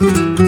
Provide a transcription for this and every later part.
Bu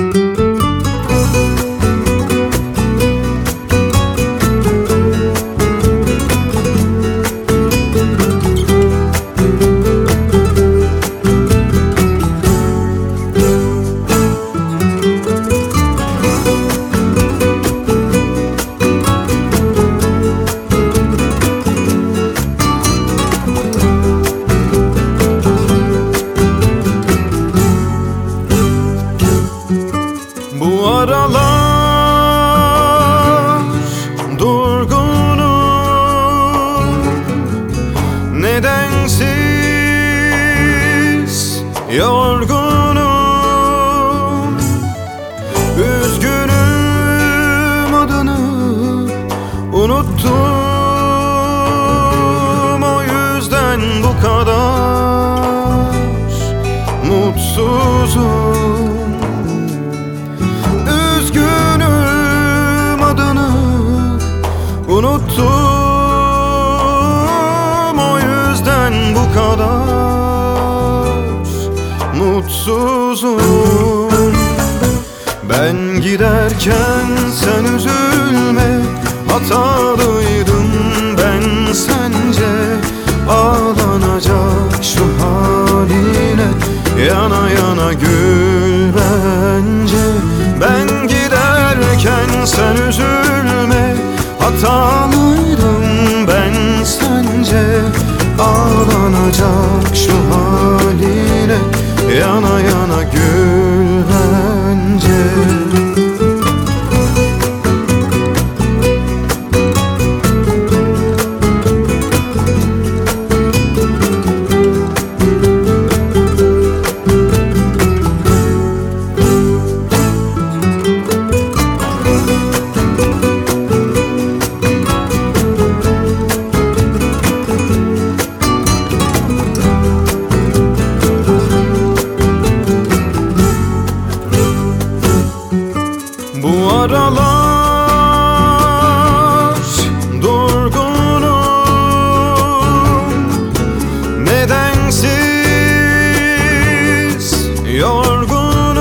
Üzgünüm adını unuttum. O yüzden bu kadar mutsuzum. Üzgünüm adını unuttum mutsuzum Ben giderken sen üzülme Hatalıydım ben sence. Ağlanacak şu haline Yana yana gül bence. Ben giderken sen üzülme Hatalıydım ben sence. Ağlanacak şu haline Bu aralar durgunum. Nedensiz yorgunum.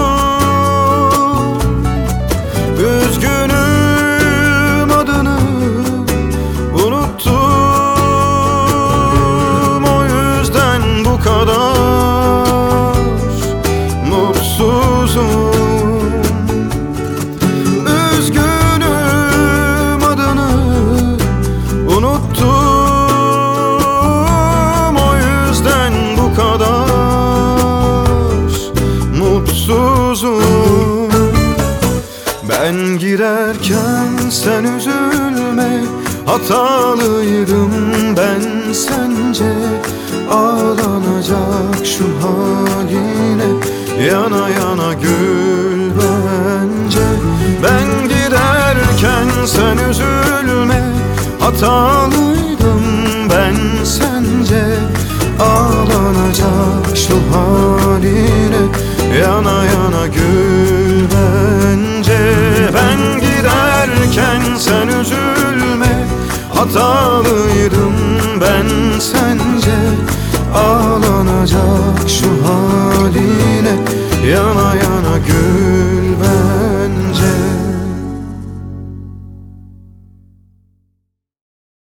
Üzgünüm adını unuttum. O yüzden bu kadar Ben girerken sen üzülme Hatalıydım ben sence. Ağlanacak şu haline Yana yana gül bence. Ben giderken sen üzülme Hatalıydım Hatalıydım ben sence Ağlanacak şu haline Yana